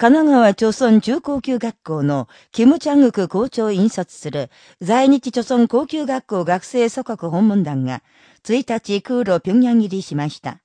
神奈川町村中高級学校のキム・チャングク校長を引率する在日町村高級学校学生祖国訪問団が1日空路平壌入りしました。